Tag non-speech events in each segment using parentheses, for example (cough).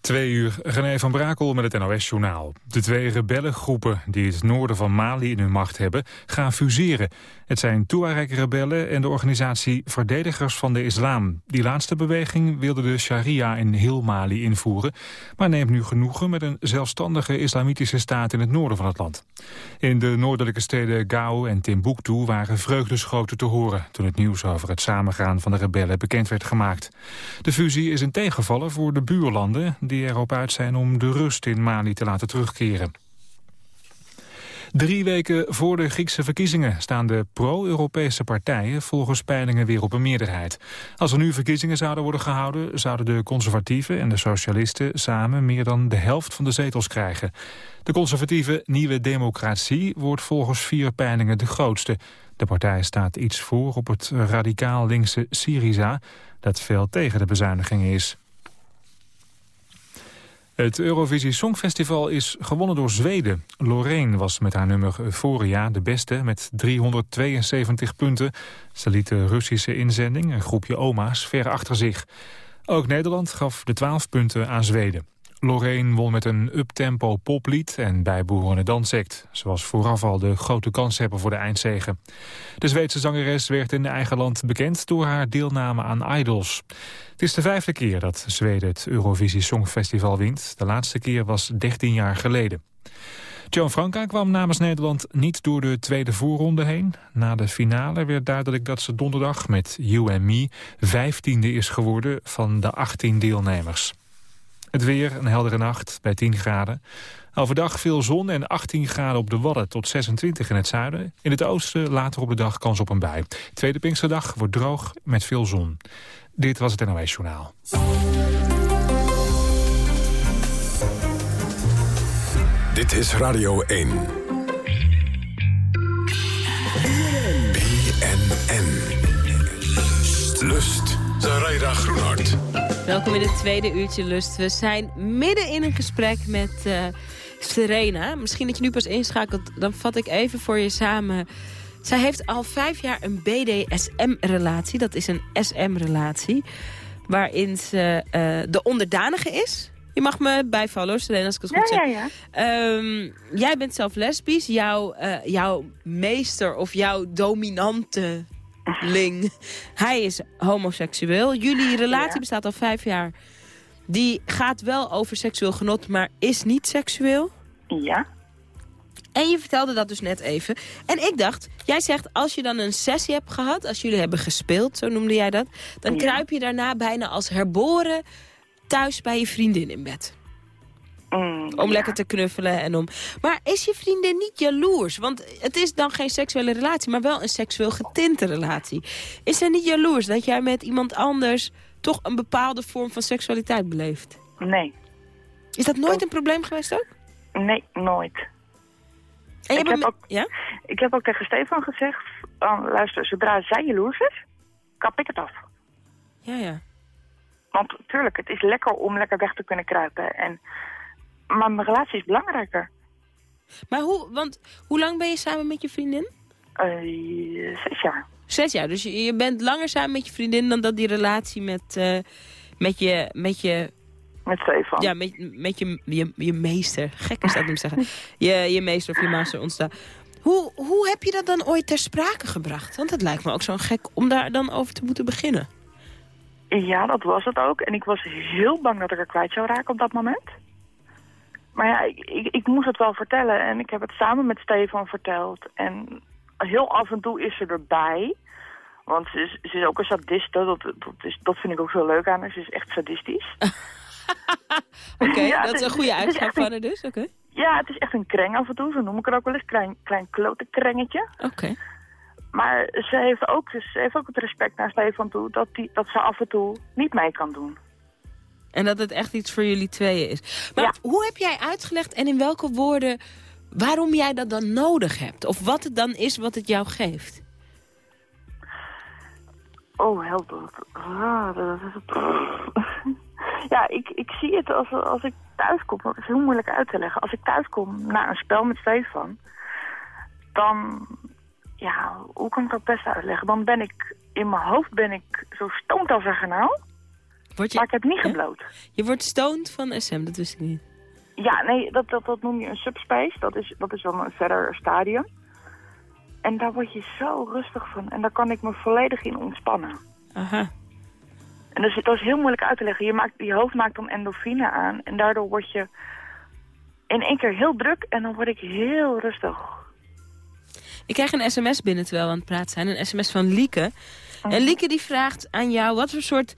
Twee uur, René van Brakel met het NOS-journaal. De twee rebellengroepen die het noorden van Mali in hun macht hebben, gaan fuseren. Het zijn Tuareg-rebellen en de organisatie Verdedigers van de Islam. Die laatste beweging wilde de sharia in heel Mali invoeren... maar neemt nu genoegen met een zelfstandige islamitische staat in het noorden van het land. In de noordelijke steden Gao en Timbuktu waren vreugdeschoten te horen... toen het nieuws over het samengaan van de rebellen bekend werd gemaakt. De fusie is een tegenvaller voor de buurlanden die erop uit zijn om de rust in Mali te laten terugkeren. Drie weken voor de Griekse verkiezingen staan de pro-Europese partijen volgens peilingen weer op een meerderheid. Als er nu verkiezingen zouden worden gehouden, zouden de conservatieven en de socialisten samen meer dan de helft van de zetels krijgen. De conservatieve Nieuwe Democratie wordt volgens vier peilingen de grootste. De partij staat iets voor op het radicaal linkse Syriza, dat veel tegen de bezuinigingen is. Het Eurovisie Songfestival is gewonnen door Zweden. Loreen was met haar nummer Euphoria de beste met 372 punten. Ze liet de Russische inzending, een groepje oma's, ver achter zich. Ook Nederland gaf de 12 punten aan Zweden. Lorraine won met een uptempo poplied en bijbehorende dansact. Ze was vooraf al de grote kanshebber voor de eindzegen. De Zweedse zangeres werd in eigen land bekend door haar deelname aan Idols. Het is de vijfde keer dat Zweden het Eurovisie Songfestival wint. De laatste keer was 13 jaar geleden. Joan Franka kwam namens Nederland niet door de tweede voorronde heen. Na de finale werd duidelijk dat ze donderdag met You and Me vijftiende is geworden van de 18 deelnemers. Het weer, een heldere nacht bij 10 graden. Overdag veel zon en 18 graden op de Wadden tot 26 in het zuiden. In het oosten later op de dag kans op een bui. Tweede Pinksterdag wordt droog met veel zon. Dit was het NOS Journaal. Dit is Radio 1. BNN. Lust. Zaraida Groenhart. Welkom in het tweede uurtje Lust. We zijn midden in een gesprek met uh, Serena. Misschien dat je nu pas inschakelt, dan vat ik even voor je samen. Zij heeft al vijf jaar een BDSM-relatie. Dat is een SM-relatie. Waarin ze uh, de onderdanige is. Je mag me bijvallen, Serena, als ik het goed zeg. Ja, ja. Um, jij bent zelf lesbisch. Jouw, uh, jouw meester of jouw dominante Ling. Hij is homoseksueel. Jullie relatie bestaat al vijf jaar. Die gaat wel over seksueel genot, maar is niet seksueel? Ja. En je vertelde dat dus net even. En ik dacht, jij zegt als je dan een sessie hebt gehad... als jullie hebben gespeeld, zo noemde jij dat... dan kruip je daarna bijna als herboren thuis bij je vriendin in bed. Mm, om lekker te knuffelen en om... Maar is je vriendin niet jaloers? Want het is dan geen seksuele relatie, maar wel een seksueel getinte relatie. Is zij niet jaloers dat jij met iemand anders... toch een bepaalde vorm van seksualiteit beleeft? Nee. Is dat nooit een probleem geweest ook? Nee, nooit. En je ik, heb ook, ja? ik heb ook tegen Stefan gezegd... Luister, zodra zij jaloers is, kap ik het af. Ja, ja. Want tuurlijk, het is lekker om lekker weg te kunnen kruipen. En maar mijn relatie is belangrijker. Maar hoe, want hoe lang ben je samen met je vriendin? Uh, zes jaar. Zes jaar, dus je, je, bent langer samen met je vriendin dan dat die relatie met, uh, met je... Met je met Stefan. Ja, met, met je, je, je meester. Gek is dat om te zeggen. (laughs) Je, je meester of je master ontstaan. Hoe, hoe heb je dat dan ooit ter sprake gebracht? Want het lijkt me ook zo gek om daar dan over te moeten beginnen. Ja, dat was het ook. En ik was heel bang dat ik er kwijt zou raken op dat moment. Maar ja, ik, ik, ik, moest het wel vertellen en ik heb het samen met Stefan verteld. En heel af en toe is ze erbij. Want ze is, ze is ook een sadiste, dat, dat, is, dat vind ik ook zo leuk aan haar. Ze is echt sadistisch. (laughs) (laughs) Oké, dat is een goede eigenschap van haar dus, oké. Ja, het is echt een kreng af en toe, zo noem ik het ook wel eens. Klein, klein klote krengetje. Oké. Maar ze heeft, ook, ze heeft ook het respect naar Stefan toe dat, die, dat ze af en toe niet mee kan doen. En dat het echt iets voor jullie tweeën is. Maar hoe heb jij uitgelegd en in welke woorden waarom jij dat dan nodig hebt? Of wat het dan is wat het jou geeft? Oh. Ah, dat is (laughs) ja, ik, ik zie het als, als ik thuis kom. Dat is heel moeilijk uit te leggen. Als ik thuis kom na een spel met Stefan, dan, ja, hoe kan ik dat best uitleggen? Dan ben ik, in mijn hoofd ben ik zo stoomd als een Word je, Maar ik heb niet Ja? gebloot. je wordt stoned van SM, dat wist ik niet. Ja, nee, dat, dat, dat noem je een subspace. Dat is, dat is dan een verder stadium. En daar word je zo rustig van. En daar kan ik me volledig in ontspannen. Aha. En dat is, dat is heel moeilijk uit te leggen. Je, maakt, je hoofd maakt dan endorfine aan. En daardoor word je in één keer heel druk. En dan word ik heel rustig. Ik krijg een sms binnen terwijl we aan het praten zijn. Een sms van Lieke. En Lieke die vraagt aan jou... wat voor soort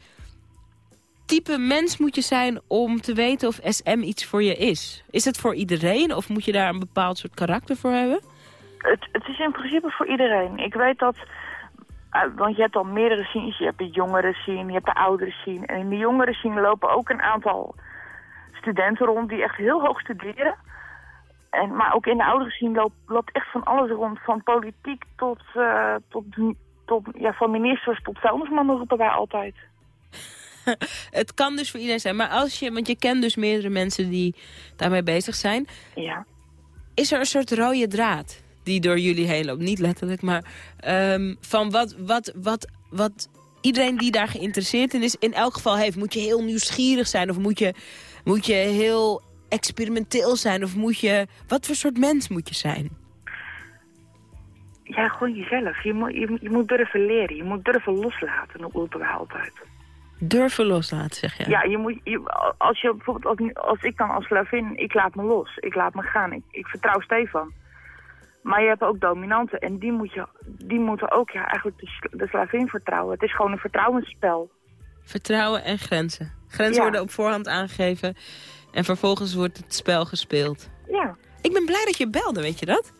type mens moet je zijn om te weten of SM iets voor je is? Is het voor iedereen of moet je daar een bepaald soort karakter voor hebben? Het, het is in principe voor iedereen. Ik weet dat... eh, want je hebt al meerdere scenes. Je hebt de jongeren scene, je hebt de ouderen scene. En in de jongeren scene lopen ook een aantal studenten rond die echt heel hoog studeren. En, maar ook in de oudere scene loopt, loopt echt van alles rond. Van politiek tot, eh, tot, tot ja, van ministers tot vuilnismannen roepen wij altijd. (laughs) Het kan dus voor iedereen zijn. Maar als je, want je kent dus meerdere mensen die daarmee bezig zijn. Ja. Is er een soort rode draad die door jullie heen loopt? Niet letterlijk, maar ehm, van wat, wat, wat, wat iedereen die daar geïnteresseerd in is... in elk geval heeft. Moet je heel nieuwsgierig zijn of moet je, moet je heel experimenteel zijn? Of moet je... Wat voor soort mens moet je zijn? Ja, gewoon jezelf. Je moet, je, moet- je moet durven leren. Je moet durven loslaten, roepen wij altijd. Durven loslaten, zeg je. Ja, je moet, je, als je bijvoorbeeld, als, als ik dan als slavin, ik laat me los. Ik laat me gaan. Ik, ik vertrouw Stefan. Maar je hebt ook dominanten en die, moet je, die moeten ook ja, eigenlijk de, sl- de slavin vertrouwen. Het is gewoon een vertrouwensspel. Vertrouwen en grenzen. Grenzen Ja. worden op voorhand aangegeven. En vervolgens wordt het spel gespeeld. Ja. Ik ben blij dat je belde, weet je dat?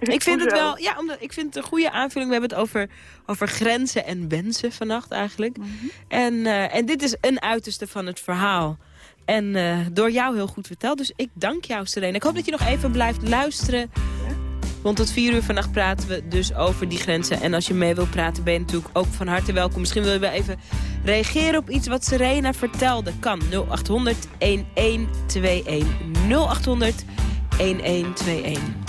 ik vind het wel, ja, omdat ik vind het een goede aanvulling. We hebben het over, over grenzen en wensen vannacht eigenlijk. Mhm. en, eh, en dit is een uiterste van het verhaal. En eh, door jou heel goed verteld. Dus ik dank jou, Serena. Ik hoop dat je nog even blijft luisteren. Want tot vier uur vannacht praten we dus over die grenzen. En als je mee wilt praten, ben je natuurlijk ook van harte welkom. Misschien willen we even reageren op iets wat Serena vertelde. Kan 0800 1121. 0800 1121.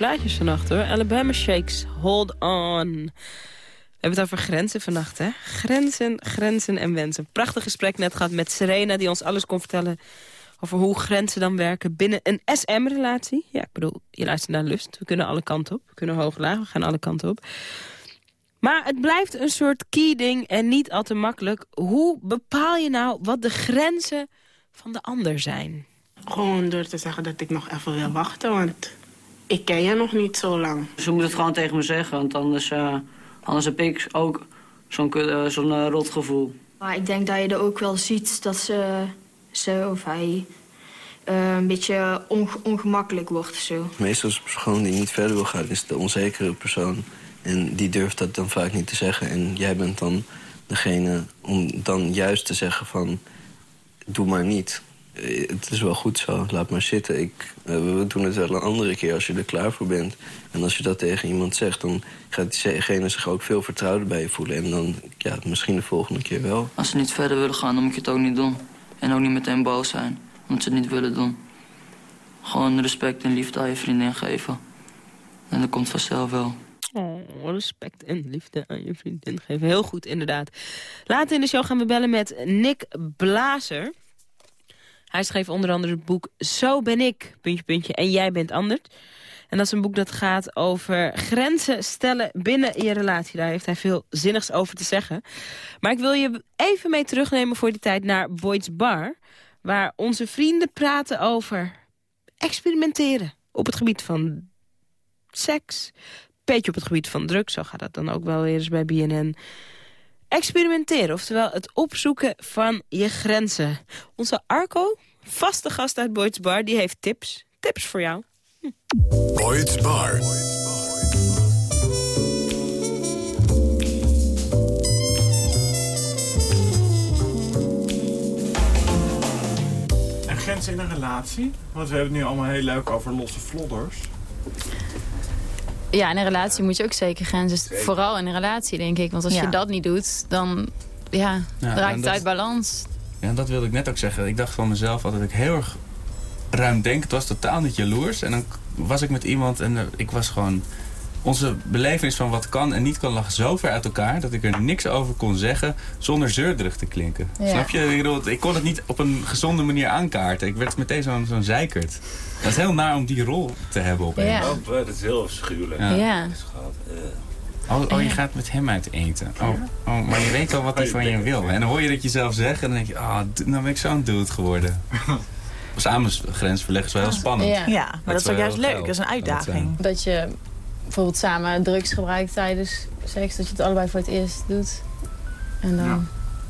Plaatjes vannacht hoor. Alabama Shakes, hold on. We hebben het over grenzen vannacht, hè? Grenzen, grenzen en wensen. Prachtig gesprek net gehad met Serena, die ons alles kon vertellen... over hoe grenzen dan werken binnen een SM-relatie. Ja, ik bedoel, je luistert naar Lust. We kunnen alle kanten op. We kunnen hoog laag, we gaan alle kanten op. Maar het blijft een soort key-ding en niet al te makkelijk. Hoe bepaal je nou wat de grenzen van de ander zijn? Gewoon door te zeggen dat ik nog even wil wachten, want ik ken je nog niet zo lang. Ze moet het gewoon tegen me zeggen, want anders, eh, anders heb ik ook zo'n kut- eh, zo'n eh, rotgevoel. Maar ik denk dat je er ook wel ziet dat ze, ze of hij eh, een beetje onge- ongemakkelijk wordt of zo. Meestal is de persoon die niet verder wil gaan, is de onzekere persoon. En die durft dat dan vaak niet te zeggen. En jij bent dan degene om dan juist te zeggen van... doe maar niet. Eh, Het is wel goed zo, laat maar zitten. Ik, eh, we doen het wel een andere keer als je er klaar voor bent. En als je dat tegen iemand zegt, dan gaat diegene zich ook veel vertrouwder bij je voelen. En dan, ja, misschien de volgende keer wel. Als ze niet verder willen gaan, dan moet je het ook niet doen. En ook niet meteen boos zijn, omdat ze het niet willen doen. Gewoon respect en liefde aan je vriendin geven. En dat komt vanzelf wel. Oh, respect en liefde aan je vriendin geven. Heel goed, inderdaad. Later in de show gaan we bellen met Nick Blazer. Hij schreef onder andere het boek Zo ben ik, puntje, puntje, en jij bent anders. En dat is een boek dat gaat over grenzen stellen binnen je relatie. Daar heeft hij veel zinnigs over te zeggen. Maar ik wil je even mee terugnemen voor die tijd naar Boyd's Bar... waar onze vrienden praten over experimenteren op het gebied van seks, beetje op het gebied van drugs, zo gaat dat dan ook wel weer eens bij BNN. Experimenteren, oftewel het opzoeken van je grenzen. Onze Arco, vaste gast uit Boyd's Bar, die heeft tips. Tips voor jou. Boyd's Bar. En grenzen in een relatie? Want we hebben het nu allemaal heel leuk over losse vlodders. Ja, in een relatie moet je ook zeker grenzen. Vooral in een relatie, denk ik. Want als Ja. je dat niet doet, dan ja, Ja, raakt het dat- uit balans. Ja, dat wilde ik net ook zeggen. Ik dacht van mezelf altijd dat ik heel erg ruimdenkend was. Totaal niet jaloers. En dan was ik met iemand en ik was gewoon... Onze belevenis van wat kan en niet kan lag zo ver uit elkaar... dat ik er niks over kon zeggen zonder zeurderig te klinken. Ja. Snap je? Ik, bedoel, ik kon het niet op een gezonde manier aankaarten. Ik werd meteen zo'n zo'n zeikert. Dat is heel naar om die rol te hebben opeens. Ja. Oh, dat is heel afschuwelijk. Ja. Ja. Eh. Oh, oh, je gaat met hem uit eten. Oh, oh, maar je weet al wat hij van je wil. En dan hoor je dat jezelf zeggen en dan denk je... Ah, nou ben ik zo'n dude geworden. (laughs) Samen grens verleggen is wel heel spannend. Ja. Ja, maar dat is ook juist leuk. Dat is een uitdaging. Dat je bijvoorbeeld samen drugs gebruikt tijdens seks. Dat je het allebei voor het eerst doet. En dan, Ja.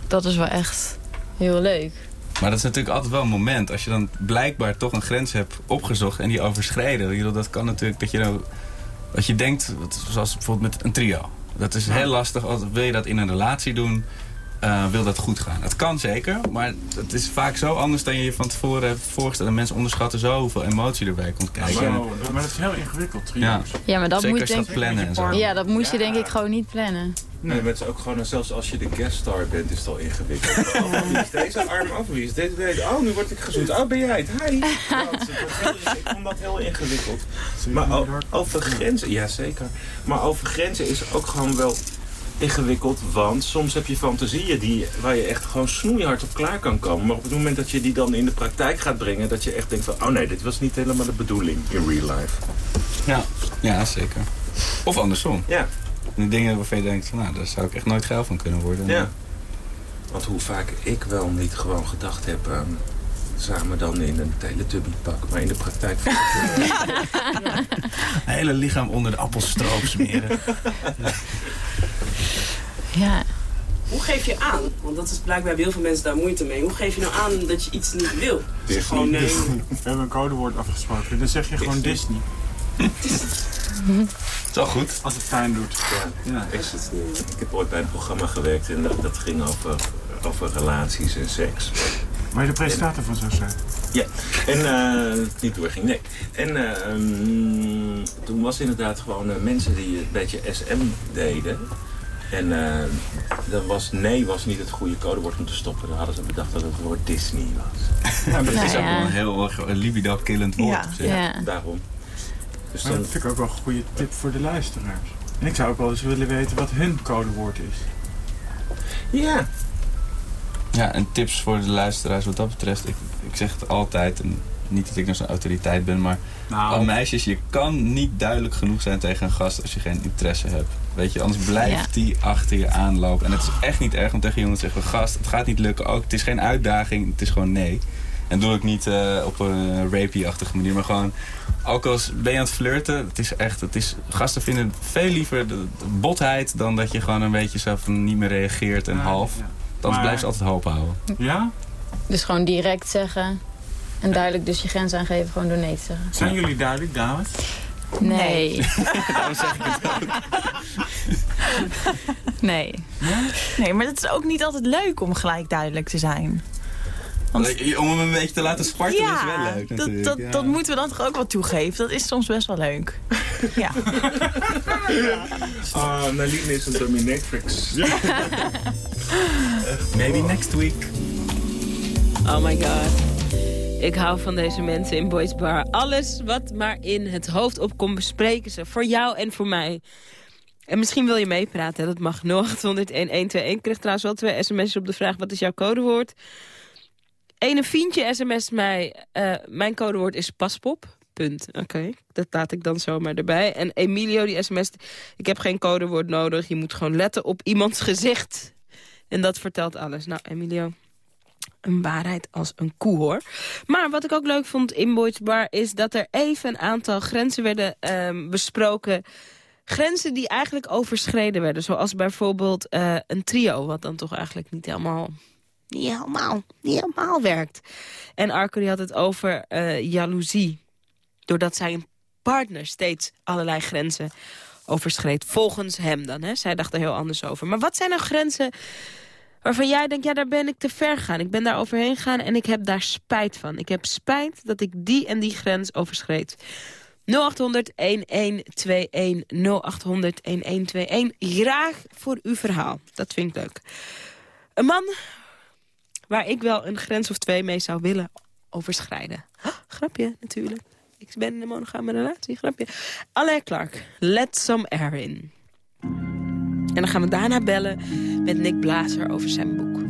dat is wel echt heel leuk. Maar dat is natuurlijk altijd wel een moment. Als je dan blijkbaar toch een grens hebt opgezocht en die overschreden. Dat kan natuurlijk dat je nou... Wat je denkt, wat- zoals bijvoorbeeld met een trio. Dat is heel lastig. Als, wil je dat in een relatie doen, eh, wil dat goed gaan. Het kan zeker, maar het is vaak zo anders dan je je van tevoren hebt voorgesteld. En mensen onderschatten zoveel emotie erbij komt kijken. En- Zo, maar dat is heel ingewikkeld, trio's. ja. Ja, maar dat Zeker moet je denk gaat plannen en zo. Ja, dat moet je denk ik gewoon niet plannen. Nee, maar het is ook gewoon, zelfs als je de gueststar bent, is het al ingewikkeld. (laughs) Oh, wie is deze arm af? Wie is deze? Oh, nu word ik gezoend. Oh, ben jij het? Hi. Ja, het is- het wordt heel- ik vond dat heel ingewikkeld. Maar over grenzen, ja zeker. Maar over grenzen is ook gewoon wel ingewikkeld, want soms heb je fantasieën die, waar je echt gewoon snoeihard op klaar kan komen. Maar op het moment dat je die dan in de praktijk gaat brengen, dat je echt denkt van, oh nee, dit was niet helemaal de bedoeling in real life. Ja. ja, zeker. Of andersom. Ja. Die dingen waarvan je denkt, van, nou, daar zou ik echt nooit geil van kunnen worden. Ja. Want hoe vaak ik wel niet gewoon gedacht heb aan samen dan in een teletubby pak, maar in de praktijk. (laughs) Hele lichaam onder de appelstroop smeren. Ja. Hoe geef je aan? Want dat is blijkbaar bij heel veel mensen daar moeite mee. Hoe geef je nou aan dat je iets niet wil? Zeg gewoon nee. We hebben een codewoord afgesproken. Dan zeg je gewoon Disney. Zo (laughs) goed. Als het pijn doet. Ja, ik, ik heb ooit bij een programma gewerkt en dat, dat ging over, over relaties en seks. Maar je de presentator van zou zijn. Ja, en eh, niet doorging, nee. En eh, mm, toen was inderdaad gewoon eh, mensen die een beetje SM deden. En eh, dat was, nee was niet het goede codewoord om te stoppen. Dan hadden ze bedacht dat het het woord Disney was. Ja, (laughs) dat Nou is ook ja. wel een heel erg libido-killend woord. Ja. op zich. Ja. Daarom. Dus Maar dan, dat vind ik ook wel een goede tip voor de luisteraars. En ik zou ook wel eens willen weten wat hun codewoord is. ja, Ja, en tips voor de luisteraars wat dat betreft. Ik, ik zeg het altijd, en niet dat ik nou zo'n autoriteit ben, maar Nou, al meisjes, je kan niet duidelijk genoeg zijn tegen een gast als je geen interesse hebt. Weet je, anders blijft die achter je aanlopen. En het is echt niet erg om tegen jongens te zeggen, gast, het gaat niet lukken. Ook, het is geen uitdaging, het is gewoon nee. En doe ik niet eh, op een rapey-achtige manier, maar gewoon... Ook als ben je aan het flirten, het is echt, het is, gasten vinden veel liever de, de botheid dan dat je gewoon een beetje zo van niet meer reageert en half. ja. Dan Maar- blijft ze altijd hoop houden. ja? Dus gewoon direct zeggen. En duidelijk dus je grens aangeven, gewoon door nee te zeggen. Zijn jullie duidelijk, dames? Nee. (laughs) Daarom zeg ik het ook. Nee. Nee, maar het is ook niet altijd leuk om gelijk duidelijk te zijn. Want Om hem een beetje te laten spartelen ja, is wel leuk dat, natuurlijk. dat, ja. dat moeten we dan toch ook wel toegeven. Dat is soms best wel leuk. ja. (laughs) ah, Naline is een dominatrix. Maybe next week. Oh my god. Ik hou van deze mensen in Boys Bar. Alles wat maar in het hoofd opkomt bespreken ze. Voor jou en voor mij. En misschien wil je meepraten. Dat mag 0800 1121. Ik kreeg trouwens wel twee sms'jes op de vraag... wat is jouw codewoord? Ene Fientje sms mij... eh, mijn codewoord is paspop. Punt. Oké, dat laat ik dan zomaar erbij. En Emilio die sms... ik heb geen codewoord nodig. Je moet gewoon letten op iemands gezicht. En dat vertelt alles. Nou, Emilio een waarheid als een koe, hoor. Maar wat ik ook leuk vond in Boyd's Bar... is dat er even een aantal grenzen werden ehm, besproken. Grenzen die eigenlijk overschreden werden. Zoals bijvoorbeeld eh, een trio... wat dan toch eigenlijk niet helemaal... Niet helemaal, niet helemaal werkt. En Arco die had het over eh jaloezie. Doordat zijn partner steeds allerlei grenzen overschreed. Volgens hem dan, hè. Zij dacht er heel anders over. Maar wat zijn nou grenzen waarvan jij denkt, ja, daar ben ik te ver gegaan. Ik ben daar overheen gegaan en ik heb daar spijt van. Ik heb spijt dat ik die en die grens overschreed. 0800 1121 0800 1121. Graag voor uw verhaal. Dat vind ik leuk. Een man waar ik wel een grens of twee mee zou willen overschrijden. Grapje, natuurlijk. Ik ben in een monogame relatie, grapje. Alain Clark, let some air in. En dan gaan we daarna bellen met Nick Blazer over zijn boek.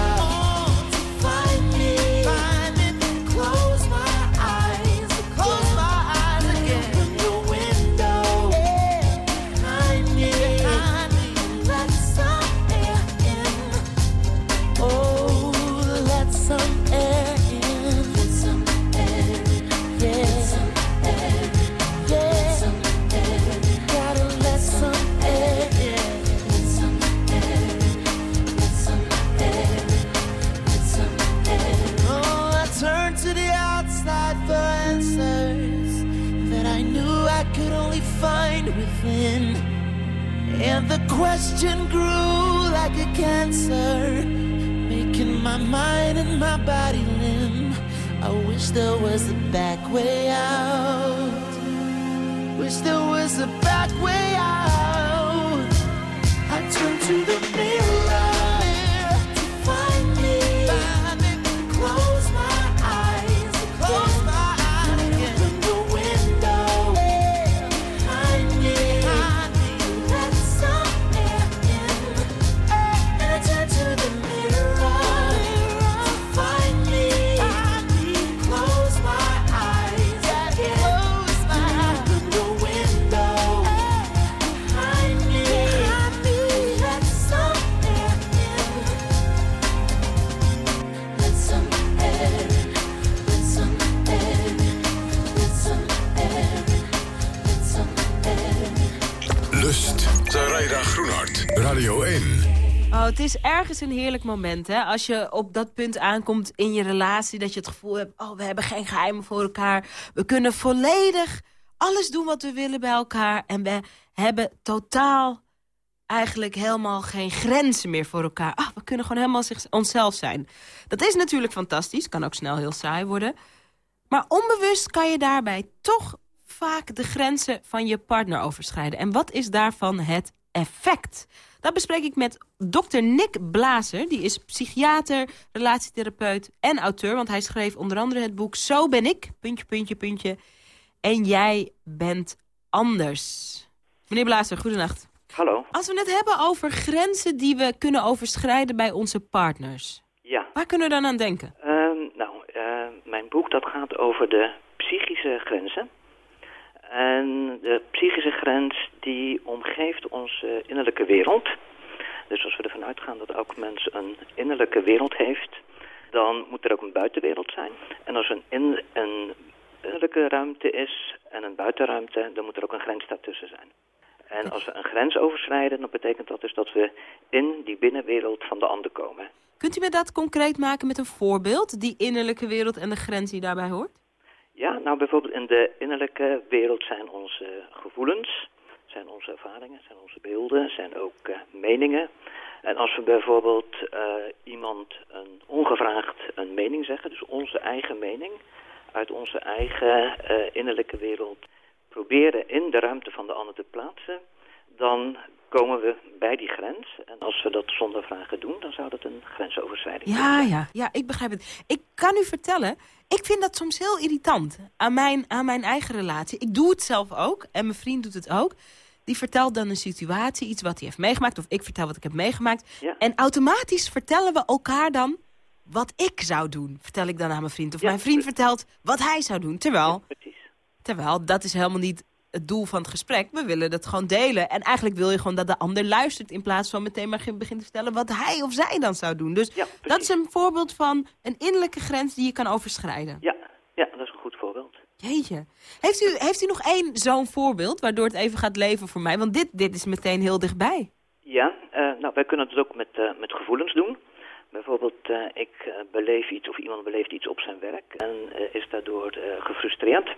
een heerlijk moment, hè? Als je op dat punt aankomt in je relatie... dat je het gevoel hebt, oh, we hebben geen geheimen voor elkaar. We kunnen volledig alles doen wat we willen bij elkaar. En we hebben totaal eigenlijk helemaal geen grenzen meer voor elkaar. Ah, we kunnen gewoon helemaal zich, onszelf zijn. Dat is natuurlijk fantastisch. Kan ook snel heel saai worden. Maar onbewust kan je daarbij toch vaak de grenzen van je partner overschrijden. En wat is daarvan het effect? Dat bespreek ik met dokter Nick Blazer. Die is psychiater, relatietherapeut en auteur. Want hij schreef onder andere het boek Zo ben ik, puntje, puntje, puntje. En jij bent anders. Meneer Blazer, goedenacht. Hallo. Als we het hebben over grenzen die we kunnen overschrijden bij onze partners. Ja. Waar kunnen we dan aan denken? Ehm, nou, eh, mijn boek dat gaat over de psychische grenzen. En de psychische grens die omgeeft onze innerlijke wereld. Dus als we ervan uitgaan dat elk mens een innerlijke wereld heeft, dan moet er ook een buitenwereld zijn. En als er een, in, een innerlijke ruimte is en een buitenruimte, dan moet er ook een grens daartussen zijn. En als we een grens overschrijden, dan betekent dat dus dat we in die binnenwereld van de ander komen. Kunt u me dat concreet maken met een voorbeeld? Die innerlijke wereld en de grens die daarbij hoort? Ja, nou bijvoorbeeld in de innerlijke wereld zijn onze gevoelens, zijn onze ervaringen, zijn onze beelden, zijn ook eh, meningen. En als we bijvoorbeeld eh, iemand een ongevraagd een mening zeggen, dus onze eigen mening, uit onze eigen eh, innerlijke wereld proberen in de ruimte van de ander te plaatsen, dan komen we bij die grens. En als we dat zonder vragen doen, dan zou dat een grensoverschrijding Ja, ja, ja, ik begrijp het. Ik kan u vertellen, ik vind dat soms heel irritant aan mijn, aan mijn eigen relatie. Ik doe het zelf ook en mijn vriend doet het ook. Die vertelt dan een situatie, iets wat hij heeft meegemaakt... of ik vertel wat ik heb meegemaakt. En automatisch vertellen we elkaar dan wat ik zou doen. Vertel ik dan aan mijn vriend. Of mijn vriend vertelt wat hij zou doen. Terwijl, terwijl dat is helemaal niet het doel van het gesprek. We willen dat gewoon delen. En eigenlijk wil je gewoon dat de ander luistert... in plaats van meteen maar begint te vertellen wat hij of zij dan zou doen. Dus dat is een voorbeeld van een innerlijke grens die je kan overschrijden. Ja, ja dat is een goed voorbeeld. Jeetje. Heeft u, heeft u nog één zo'n voorbeeld waardoor het even gaat leven voor mij? Want dit, dit is meteen heel dichtbij. Ja, eh, nou wij kunnen het ook met, eh, met gevoelens doen. Bijvoorbeeld, eh, ik eh, beleef iets of iemand beleeft iets op zijn werk en eh, is daardoor gefrustreerd.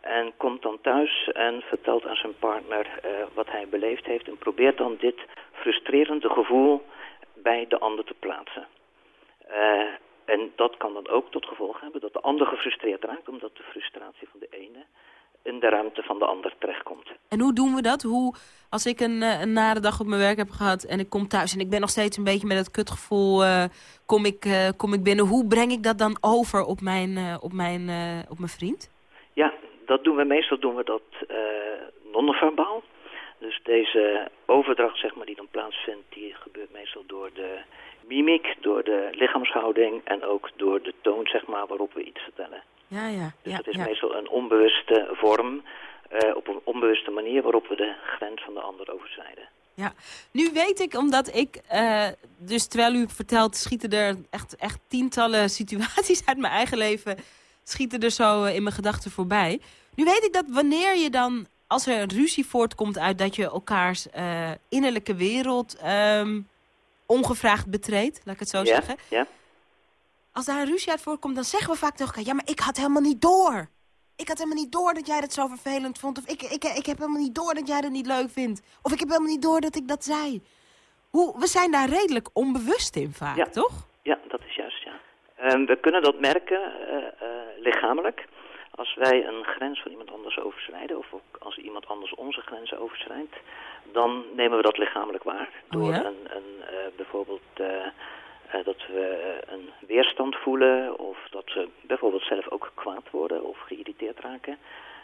En komt dan thuis en vertelt aan zijn partner wat hij beleefd heeft en probeert dan dit frustrerende gevoel bij de ander te plaatsen. En dat kan dan ook tot gevolg hebben dat de ander gefrustreerd raakt, omdat de frustratie van de ene in de ruimte van de ander terechtkomt. En hoe doen we dat? Hoe, als ik een, eh, een nare dag op mijn werk heb gehad en ik kom thuis en ik ben nog steeds een beetje met het kutgevoel, eh, kom, ik, eh, kom ik binnen. Hoe breng ik dat dan over op mijn, op mijn, op mijn vriend? Ja, dat doen we meestal doen we dat non-verbaal. Dus deze overdracht zeg maar, die dan plaatsvindt, die gebeurt meestal door de mimiek, door de lichaamshouding en ook door de toon zeg maar, waarop we iets vertellen. Ja, ja. Dus ja, dat is ja. meestal een onbewuste vorm, eh, op een onbewuste manier waarop we de grens van de ander overschrijden. Ja, nu weet ik, omdat ik, eh, dus terwijl u vertelt, schieten er echt, echt tientallen (laughs) situaties uit mijn eigen leven, schieten er zo eh, in mijn gedachten voorbij. Nu weet ik dat wanneer je dan, als er een ruzie voortkomt uit dat je elkaars innerlijke wereld ehm, ongevraagd betreedt, laat ik het zo ja? zeggen. Ja? Als daar een ruzie uit voortkomt, dan zeggen we vaak tegen elkaar, ja, maar ik had helemaal niet door. ik had helemaal niet door dat jij dat zo vervelend vond. Of ik, ik, ik heb helemaal niet door dat jij dat niet leuk vindt. Of ik heb helemaal niet door dat ik dat zei. Hoe, we zijn daar redelijk onbewust in vaak, Ja. toch? Ja, dat is juist, ja. Ehm, we kunnen dat merken eh, eh, lichamelijk. Als wij een grens van iemand anders overschrijden, of ook als iemand anders onze grenzen overschrijdt, dan nemen we dat lichamelijk waar. Door ja? een, een, eh, bijvoorbeeld dat we een weerstand voelen, of dat we bijvoorbeeld zelf ook kwaad worden of geïrriteerd raken.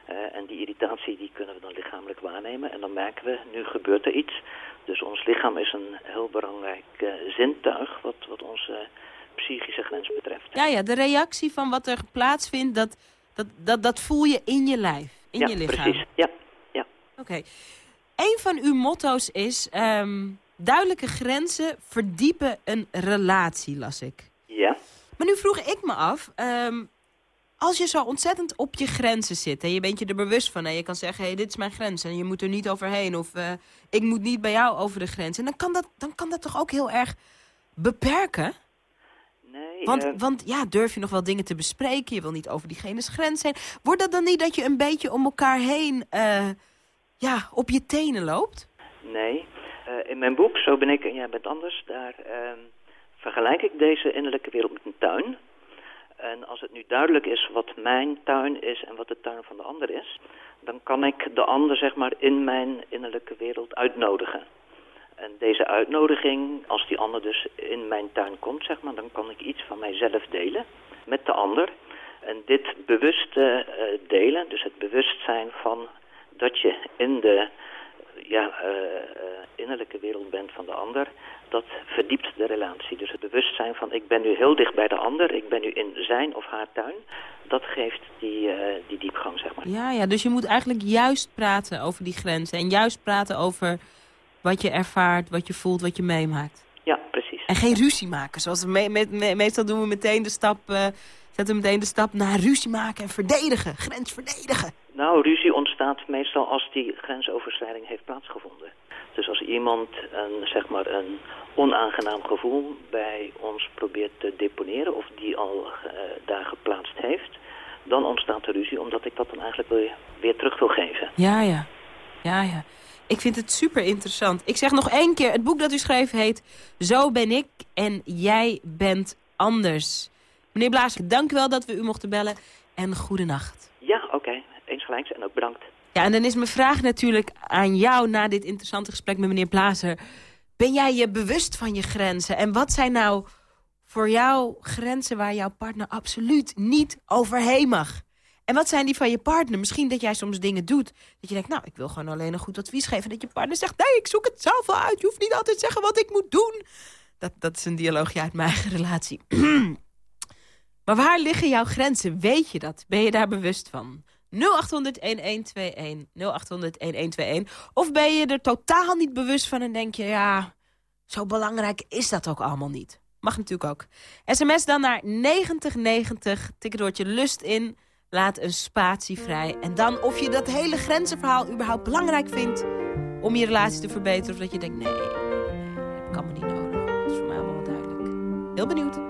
Eh, en die irritatie die kunnen we dan lichamelijk waarnemen. En dan merken we, nu gebeurt er iets. Dus ons lichaam is een heel belangrijk eh, zintuig wat, wat onze psychische grens betreft. Ja, ja, de reactie van wat er plaatsvindt, dat, dat, dat, dat voel je in je lijf, in ja, je lichaam. precies. Ja, ja. Oké. Een van uw motto's is ehm, duidelijke grenzen verdiepen een relatie, las ik. Ja. Maar nu vroeg ik me af, ehm, als je zo ontzettend op je grenzen zit... en je bent je er bewust van en je kan zeggen, hey, dit is mijn grens... en je moet er niet overheen of eh, ik moet niet bij jou over de grens... en dan kan dat, dan kan dat toch ook heel erg beperken? Nee, Want, eh, want ja, durf je nog wel dingen te bespreken? Je wil niet over diegene's grens heen. Wordt dat dan niet dat je een beetje om elkaar heen eh, ja, op je tenen loopt? Nee. Eh, in mijn boek, Zo ben ik en jij bent anders, daar ehm, vergelijk ik deze innerlijke wereld met een tuin. En als het nu duidelijk is wat mijn tuin is en wat de tuin van de ander is, dan kan ik de ander zeg maar in mijn innerlijke wereld uitnodigen. En deze uitnodiging, als die ander dus in mijn tuin komt, zeg maar, dan kan ik iets van mijzelf delen met de ander. En dit bewuste eh, delen, dus het bewustzijn van dat je in de ja, eh, eh, innerlijke wereld bent van de ander, dat verdiept de relatie. Dus het bewustzijn van ik ben nu heel dicht bij de ander, ik ben nu in zijn of haar tuin, dat geeft die, eh, die diepgang, zeg maar. Ja, ja, dus je moet eigenlijk juist praten over die grenzen. En juist praten over wat je ervaart, wat je voelt, wat je meemaakt. Ja, precies. En geen ruzie maken. Zoals we me- me- me- meestal doen we meteen de stap, zetten we meteen de stap naar ruzie maken en verdedigen. Grens verdedigen. Nou, ruzie ontstaat meestal als die grensoverschrijding heeft plaatsgevonden. Dus als iemand een, zeg maar een onaangenaam gevoel bij ons probeert te deponeren... of die al eh, daar geplaatst heeft... dan ontstaat er ruzie omdat ik dat dan eigenlijk weer, weer terug wil geven. Ja, ja. Ja, ja. Ik vind het super interessant. Ik zeg nog één keer, het boek dat u schreef heet... Zo ben ik en jij bent anders. Meneer Blaas, dank u wel dat we u mochten bellen. En goedenacht. Ja, oké. Eens gelijks en ook bedankt. Ja, en dan is mijn vraag natuurlijk aan jou na dit interessante gesprek met meneer Blazer. Ben jij je bewust van je grenzen? En wat zijn nou voor jou grenzen waar jouw partner absoluut niet overheen mag? En wat zijn die van je partner? Misschien dat jij soms dingen doet. Dat je denkt, nou, ik wil gewoon alleen een goed advies geven. En dat je partner zegt, nee, ik zoek het zelf wel uit. Je hoeft niet altijd te zeggen wat ik moet doen. Dat, dat is een dialoogje uit mijn eigen relatie. (clears throat) maar waar liggen jouw grenzen? Weet je dat? Ben je daar bewust van? 0800-1121, 0800-1121. Of ben je er totaal niet bewust van en denk je... ja, zo belangrijk is dat ook allemaal niet. Mag natuurlijk ook. SMS dan naar 9090, tik het woordje lust in... Laat een spatie vrij. En dan of je dat hele grenzenverhaal überhaupt belangrijk vindt... om je relatie te verbeteren. Of dat je denkt, nee, dat kan me niet nodig. Dat is voor mij allemaal wel duidelijk. Heel benieuwd.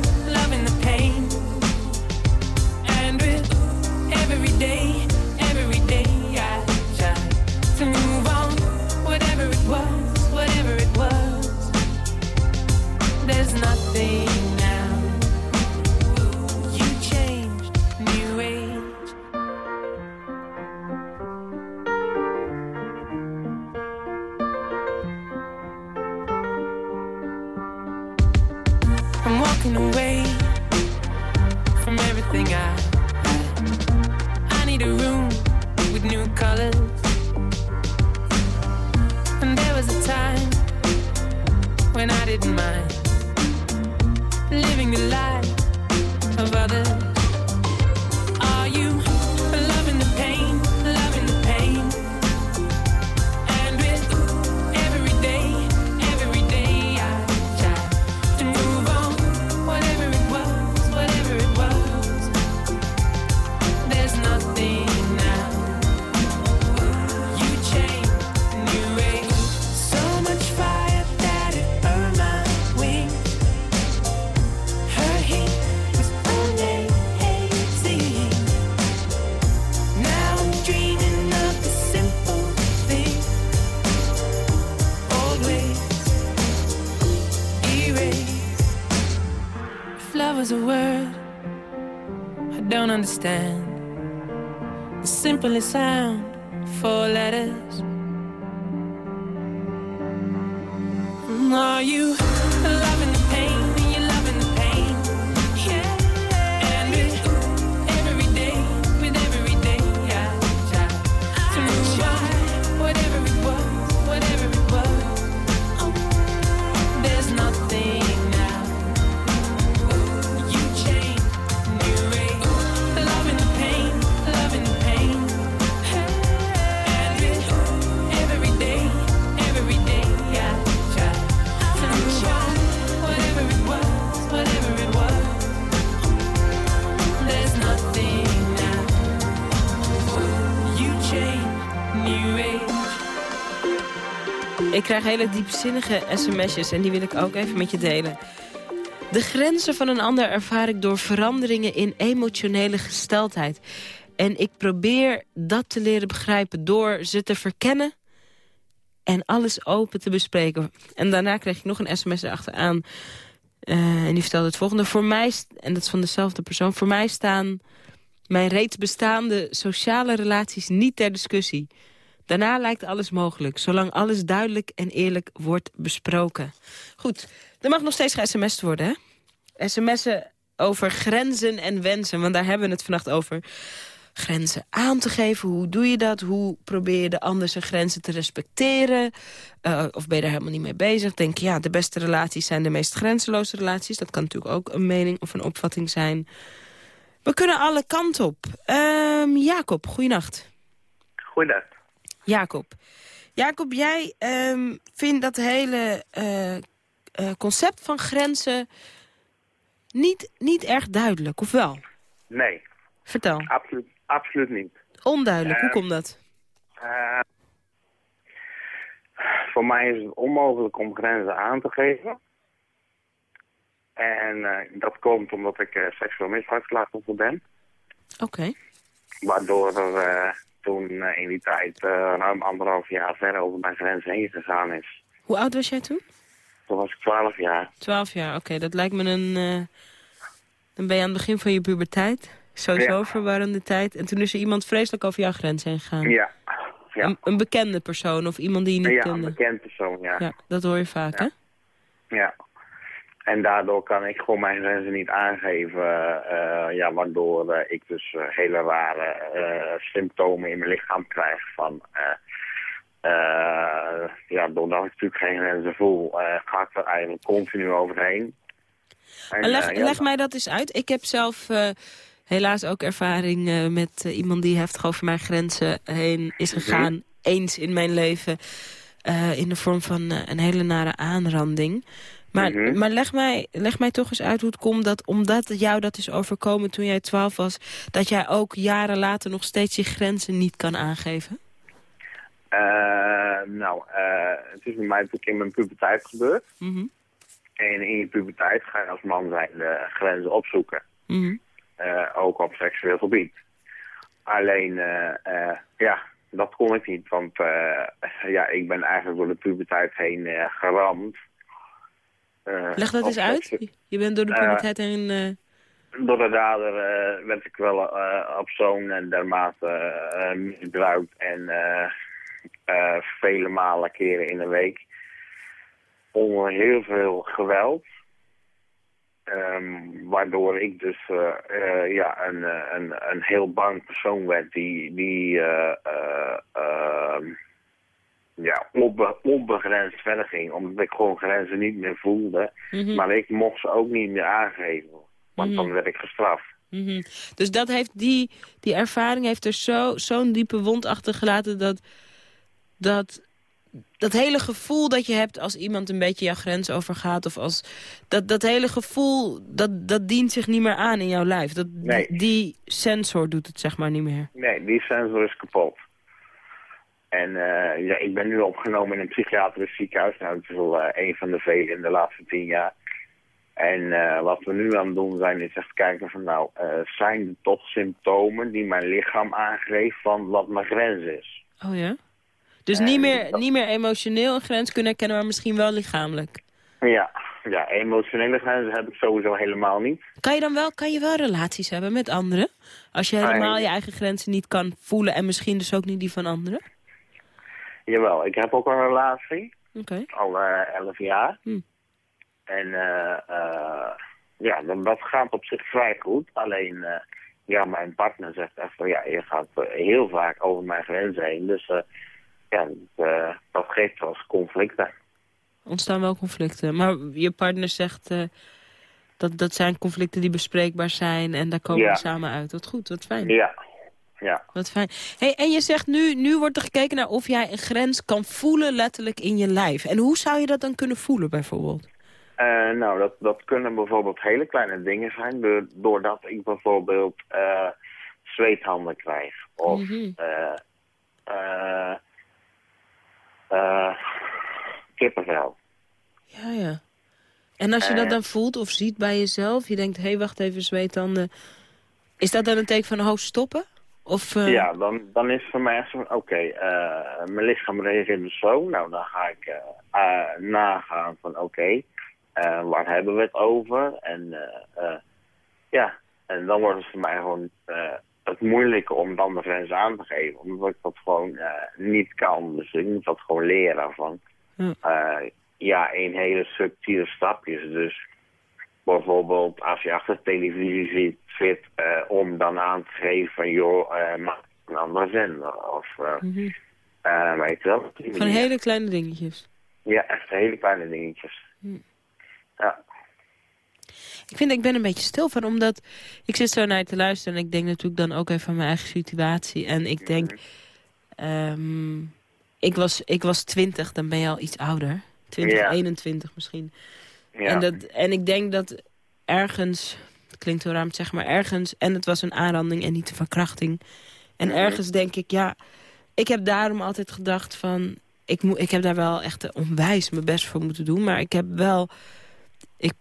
simple sound krijg hele diepzinnige sms'jes en die wil ik ook even met je delen. De grenzen van een ander ervaar ik door veranderingen in emotionele gesteldheid. En ik probeer dat te leren begrijpen door ze te verkennen en alles open te bespreken. En daarna kreeg ik nog een sms erachteraan. Eh, en die vertelde het volgende. Voor mij, en dat is van dezelfde persoon... voor mij staan mijn reeds bestaande sociale relaties niet ter discussie. Daarna lijkt alles mogelijk, zolang alles duidelijk en eerlijk wordt besproken. Goed, er mag nog steeds ge-sms'd worden, hè? Sms'en over grenzen en wensen, want daar hebben we het vannacht over. Grenzen aan te geven, hoe doe je dat? Hoe probeer je de ander grenzen te respecteren? Eh, of ben je daar helemaal niet mee bezig? Denk je, ja, de beste relaties zijn de meest grenzeloze relaties. Dat kan natuurlijk ook een mening of een opvatting zijn. We kunnen alle kanten op. Ehm, Jacob, goeienacht. Goeiedag. Jacob. Jacob, jij ehm, vindt dat hele eh, eh, concept van grenzen niet, niet erg duidelijk, of wel? Nee, Vertel. absoluut, absoluut niet. Onduidelijk, hoe Eh, komt dat? Voor mij is het onmogelijk om grenzen aan te geven. En dat komt omdat ik seksueel misbruiksslachtoffer ben. Oké. Waardoor er toen eh, in die tijd eh, ruim anderhalf jaar ver over mijn grens heen gegaan is. Hoe oud was jij toen? Toen was ik twaalf jaar. Twaalf jaar, oké. dat lijkt me een... eh, dan ben je aan het begin van je puberteit. Sowieso Ja. verwarrende tijd. En toen is er iemand vreselijk over jouw grens heen gegaan. Ja. ja. Een, een bekende persoon of iemand die je niet ja, een kende. bekend persoon, ja. Ja, dat hoor je vaak, hè? Ja. En daardoor kan ik gewoon mijn grenzen niet aangeven. eh, ja, waardoor eh, ik dus eh, hele rare symptomen in mijn lichaam krijg van... ja, doordat ik natuurlijk geen grenzen voel, ga ik er eigenlijk continu overheen. En, leg, ja, leg mij dat eens uit. Ik heb zelf helaas ook ervaring met iemand die heftig over mijn grenzen heen is gegaan. Eens in mijn leven. in de vorm van een hele nare aanranding. Maar, Mhm. maar leg, mij, leg mij toch eens uit hoe het komt dat omdat jou dat is overkomen toen jij twaalf was... dat jij ook jaren later nog steeds je grenzen niet kan aangeven? Eh, nou, eh, het is bij mij natuurlijk in mijn puberteit gebeurd. Mhm. En in je puberteit ga je als man zijn de grenzen opzoeken. Mhm. Eh, ook op seksueel gebied. Alleen, eh, eh, ja, dat kon ik niet. Want eh, ja, ik ben eigenlijk door de puberteit heen eh, geramd. Eh, Leg dat eens uit. Je bent door de Eh, puberteit heen... eh, Door de dader werd ik wel op zo'n en dermate misbruikt. En vele malen keren in de week. Onder heel veel geweld. Ehm, waardoor ik dus ja, een, een, een heel bang persoon werd die, die eh, eh, ehm, ja, onbe- onbegrensd verder ging. Omdat ik gewoon grenzen niet meer voelde. Mhm. Maar ik mocht ze ook niet meer aangeven. Want Mhm. dan werd ik gestraft. Mhm. Dus dat heeft die, die ervaring heeft er zo- zo'n diepe wond achtergelaten... Dat, dat dat hele gevoel dat je hebt als iemand een beetje jouw grens overgaat... of als dat, dat hele gevoel, dat, dat dient zich niet meer aan in jouw lijf. Dat, Nee. die sensor doet het zeg maar niet meer. Nee, die sensor is kapot. En eh, ja, ik ben nu opgenomen in een psychiatrisch ziekenhuis. Nou, dat is wel eh, een van de vele in de laatste tien jaar. En eh, wat we nu aan het doen zijn, is echt kijken van nou, zijn er toch symptomen die mijn lichaam aangeeft van wat mijn grens is? Oh ja? Dus En niet, meer, dat- niet meer emotioneel een grens kunnen herkennen, maar misschien wel lichamelijk. Ja, ja, emotionele grenzen heb ik sowieso helemaal niet. Kan je dan wel, kan je wel relaties hebben met anderen? Als je helemaal je eigen grenzen niet kan voelen en misschien dus ook niet die van anderen? Jawel, ik heb ook een relatie. Al eh, elf jaar. Hm. En eh, eh, ja, dat, dat gaat op zich vrij goed. Alleen, ja, mijn partner zegt echt van, ja, je gaat heel vaak over mijn grenzen heen. Dus ja, dat, dat geeft wel eens conflicten. Ontstaan wel conflicten. Maar je partner zegt eh, dat dat zijn conflicten die bespreekbaar zijn en daar komen Ja. we samen uit. Wat goed, wat fijn. Ja, ja. Wat fijn. Hey, en je zegt nu, nu wordt er gekeken naar of jij een grens kan voelen letterlijk in je lijf. En hoe zou je dat dan kunnen voelen bijvoorbeeld? Eh, nou, dat, dat kunnen bijvoorbeeld hele kleine dingen zijn. do- doordat ik bijvoorbeeld eh, zweethanden krijg. Of eh, kippenvel. Ja, ja. En als je dat dan voelt of ziet bij jezelf, je denkt, hé, hey, wacht even, zweettanden. Is dat dan een teken van, oh, stoppen? Of, eh, Ja, dan, dan is het voor mij echt zo van, oké, eh, mijn lichaam reageert dus zo. Nou, dan ga ik eh, nagaan van, oké, waar hebben we het over? En ja, en dan wordt het voor mij gewoon het moeilijker om dan de grenzen aan te geven. Omdat ik dat gewoon niet kan. Dus ik moet dat gewoon leren van, ja, in hele subtiele stapjes. Dus bijvoorbeeld als je achter televisie zit, zit eh, om dan aan te geven van joh, eh maak een andere zender. Of Mhm. eh, weet je wel. Van hele kleine dingetjes. Ja, echt hele kleine dingetjes. Hm. Ja. Ik vind, ik ben een beetje stil van, omdat ik zit zo naar je te luisteren... en ik denk natuurlijk dan ook even aan mijn eigen situatie. En ik denk, ehm, ik, was, ik was twintig, dan ben je al iets ouder. 20, Ja. 21 misschien. Ja. En, dat, en ik denk dat ergens, het klinkt heel te zeggen... maar ergens, en het was een aanranding en niet een verkrachting. En Mhm. ergens denk ik, ja, ik heb daarom altijd gedacht van... Ik, moet, ik heb daar wel echt onwijs mijn best voor moeten doen. Maar ik heb wel... Ik,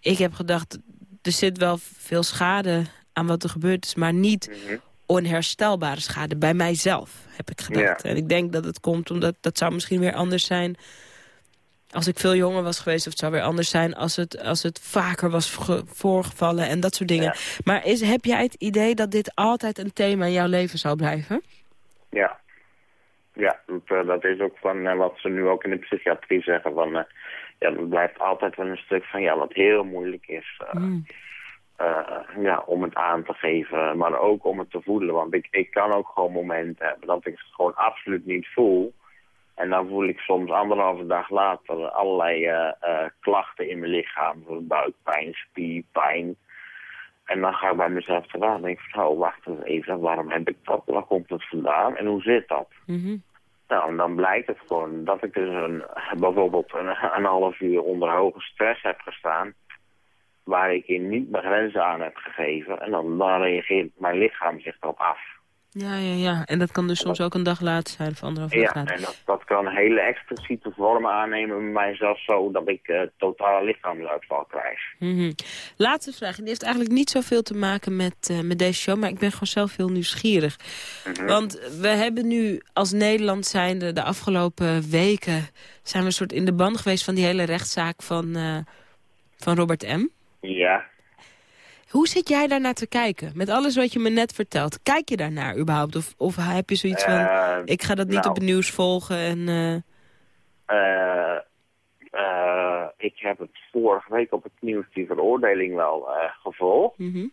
ik heb gedacht, er zit wel veel schade aan wat er gebeurd is. Maar niet Mhm. onherstelbare schade. Bij mijzelf, heb ik gedacht. Ja. En ik denk dat het komt omdat... Dat zou misschien weer anders zijn... Als ik veel jonger was geweest, of het zou weer anders zijn... als het, als het vaker was ge- voorgevallen en dat soort dingen. Maar is, heb jij het idee dat dit altijd een thema in jouw leven zal blijven? Ja. Ja, dat, eh, dat is ook van eh, wat ze nu ook in de psychiatrie zeggen. Van, eh, ja, dat blijft altijd wel een stuk van ja, wat heel moeilijk is. Hmm. ja, om het aan te geven, maar ook om het te voelen. Want ik, ik kan ook gewoon momenten hebben dat ik het gewoon absoluut niet voel. En dan voel ik soms anderhalve dag later allerlei eh, eh, klachten in mijn lichaam. Zoals buikpijn, spierpijn. En dan ga ik bij mezelf te raden en denk ik van, oh, wacht eens even, waarom heb ik dat? Waar komt het vandaan? En hoe zit dat? Mhm. Nou, en dan blijkt het gewoon dat ik dus een, bijvoorbeeld een, een half uur onder hoge stress heb gestaan. Waar ik in niet mijn grenzen aan heb gegeven. En dan, dan reageert mijn lichaam zich erop af. Ja, ja, ja. En dat kan dus soms ook een dag later zijn of anderhalf Ja, dag later. en dat, dat kan hele expliciete vormen aannemen bij mij zelfs zo dat ik eh, totale lichaamsuitval krijg. Mhm. Laatste vraag. Die heeft eigenlijk niet zoveel te maken met, eh, met deze show, maar ik ben gewoon zelf heel nieuwsgierig. Mhm. Want we hebben nu als Nederland zijnde de afgelopen weken... zijn we een soort in de band geweest van die hele rechtszaak van, eh, van Robert M. Ja. Hoe zit jij daar naar te kijken? Met alles wat je me net vertelt. Kijk je daarnaar überhaupt? Of, of heb je zoiets van, Eh, ik ga dat niet nou. op het nieuws volgen en... eh, Eh, ik heb het vorige week op het nieuws die veroordeling wel gevolgd. mhm.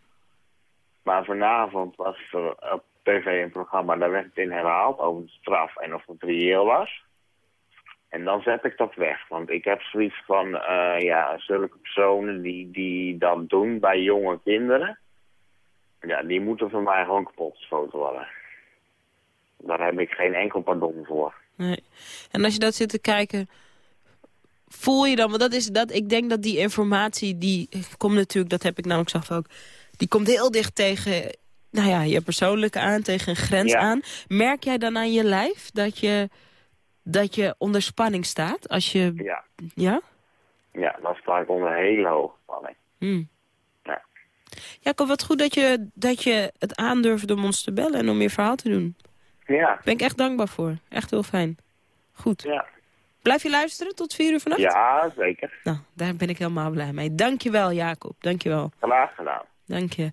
Maar vanavond was er op tv een programma, daar werd het in herhaald over de straf en of het reëel was. En dan zet ik dat weg, want ik heb zoiets van, eh, ja, zulke personen die, die dat doen bij jonge kinderen, ja, die moeten voor mij gewoon kapot geschoten worden. Daar heb ik geen enkel pardon voor. Nee. En als je dat zit te kijken, voel je dan... Want dat is dat, ik denk dat die informatie, die komt natuurlijk... Dat heb ik namelijk zelf ook. Die komt heel dicht tegen nou ja, je persoonlijke aan, tegen een grens Ja. aan. Merk jij dan aan je lijf dat je, dat je onder spanning staat? Als je... Ja. Ja? Ja, dan sta ik onder hele hoge spanning. Hmm. Ja. Jacob, wat goed dat je, dat je het aandurfde om ons te bellen en om je verhaal te doen. Ja. Daar ben ik echt dankbaar voor. Echt heel fijn. Goed. Ja. Blijf je luisteren tot vier uur vannacht? Ja, zeker. Nou, daar ben ik helemaal blij mee. Dank je wel, Jacob. Dank je wel. Graag gedaan. Dank je.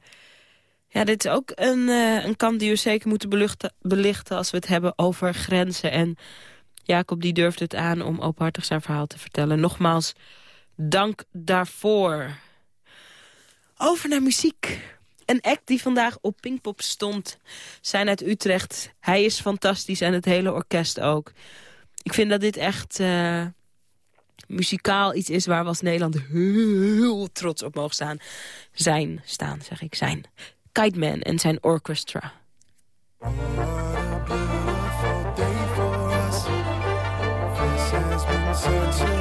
Ja, dit is ook een, uh, een kant die we zeker moeten beluchten, belichten... als we het hebben over grenzen. En Jacob die durfde het aan om openhartig zijn verhaal te vertellen. Nogmaals, dank daarvoor. Over naar muziek. Een act die vandaag op Pinkpop stond. Zijn uit Utrecht. Hij is fantastisch en het hele orkest ook. Ik vind dat dit echt uh, muzikaal iets is waar we als Nederland heel trots op mogen staan. Zijn, staan zeg ik, zijn. Kite Man en zijn orchestra. senses.